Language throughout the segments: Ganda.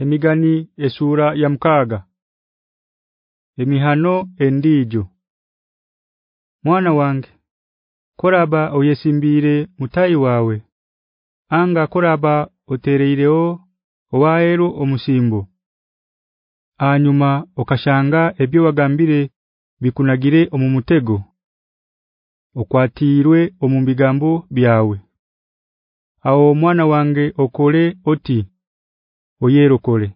Emigani esura ya mkaga Emihano endijo Mwana wange koraba oyesimbire mutayi wawe anga koraba otereireo owaero omusimbo Anyuma okashanga ebyo wagambire bikunagire omumutego okwatirwe omumbigambo byawe. Aho mwana wange okole oti oyerokole.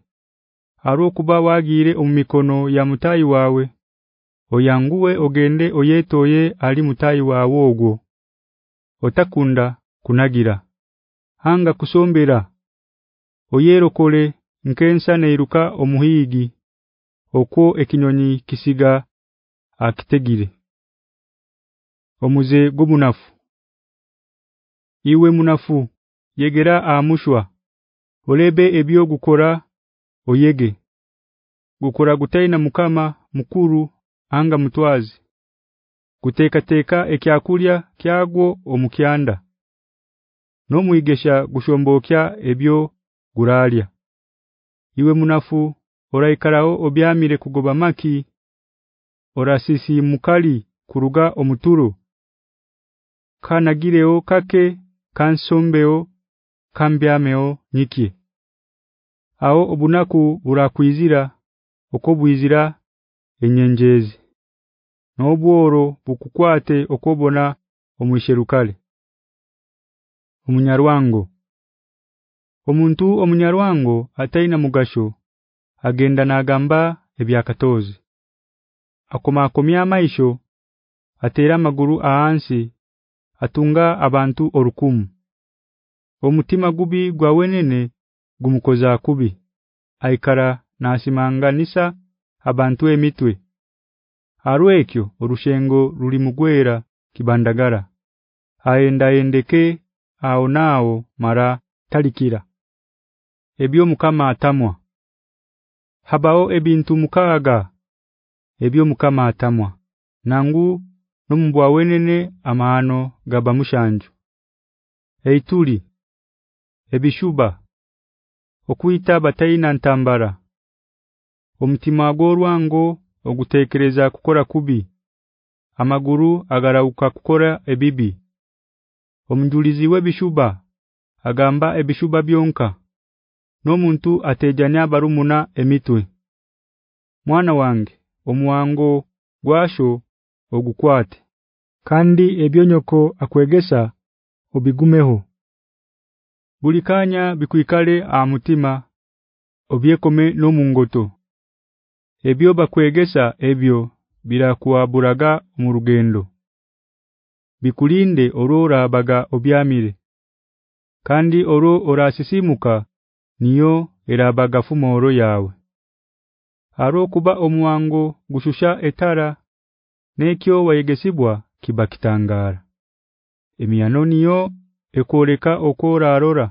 Aro kuba wagire omumikono ya mutayi wawe oyanguwe ogende oyetoye ali mutayi wawe ogwo. Otakunda kunagira. Hanga kusombera. Oyerokole nkensa neiruka omuhigi okwo ekinyonyi kisiga akitegire. Omuze gumunafu Iwe munafu yegera amushwa olebe ebyo gukora oyege. Gukora gutaina mukama mukuru anga mutwazi. Kuteka teka ekyakulya kyagwo omukyanda. No muigesha gushombokya ebyo guralya. Iwe munafu oraikarao obyamire kugoba maki orasisi mukali kuruga omuturo. Kanagireo kake kansombeo kambyameo nyikie Aho obunaku burakwizira okobwizira enyenjezi Nobworo bukukwate okobona omwisherukale. Omunyarwango. Omuntu omunyarwango ataina mugasho agenda nagamba ebyakatozi. Akoma akomya maisho atera maguru ahansi atunga abantu orukumu Omutima gubi gwawenene gumukoza kubi. Aikara nasimanganisa abantu emitwe. Arwekyo orushengo ruli mugwera kibandagara. Aenda endeke ao nao mara talikira. Ebyo mukama atamwa. Habao ebintu mukaga Ebyo mukama atamwa. Nangu nomumbwa wenene amahano gaba mushanju. Eituli Ebishuba. Okuita bataina ntambara. Omutima agorwango ogutekereza kukora kubi. Amaguru agarauka kukora ebibi. Omunjulizi webishuba agamba ebishuba byonka. Nomuntu atejanya barumuna emitwe. Mwana wange omuwango gwasho ogukwate. Kandi ebyonyoko akwegesa obigumeho Bulikanya bikuikale a mutima obyekome no mungoto Ebyo bakwegesa ebyo birakuaburaga mu rugendo Bikulinde orora baga obyamire. Kandi oro orasisimuka niyo erabaga fumoro yawe Aro kuba omuwango gushusha etara nekyo wayegesibwa kibakitangara Emiyano niyo ekoleka okora arora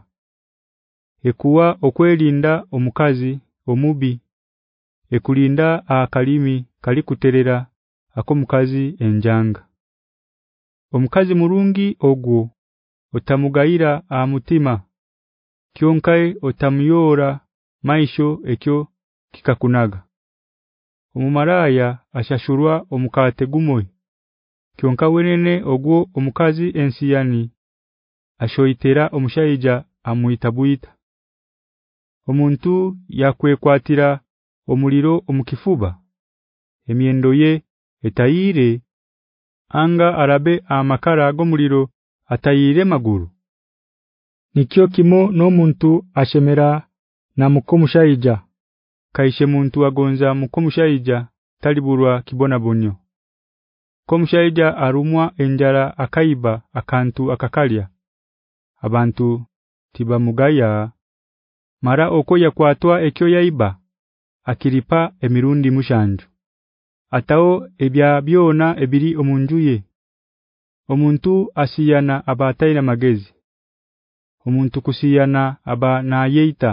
Ekuwa okwelinda omukazi omubi ekulinda akalimi kalikuterera akomukazi enjanga. Omukazi murungi ogwo otamugaira amutima kyonkai otamuyora maisho ekyo kikakunaga. Omumaraya ashashurwa omukate gumoy kyonka wenene ogwo omukazi ensiyani ashoitera omushayija amuitabuita Omuntu yakwekwatira omuliro omukifuba emyendo ye etayire anga arabe amakara agomuliro atayire maguru. Nikyo kimo no muntu ashemera na mukomushayija kaishe muntu agonza mukomushayija taliburwa kibona bunyo Komushayija arumwa enjara akaiba akantu akakalya abantu tibamugaya. Mara okoya kwatwa ekyo yaiba akiripa emirundi mushanju. Atao ebya byona ebiri omunjuye omuntu asiyana abataina magezi. Omuntu kusiyana aba na yeita.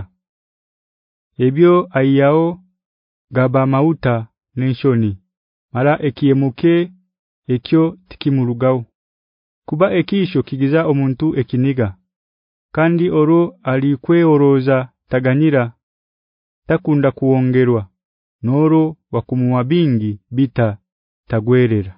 Ebyo ayao gaba mauta nenshoni mara ekiemuke ekyo tikimurugao kuba ekisho kigiza omuntu ekiniga. Kandi oro alikwe oroza taganyira takunda kuongerwa noro wakumuwa bingi bita tagwerera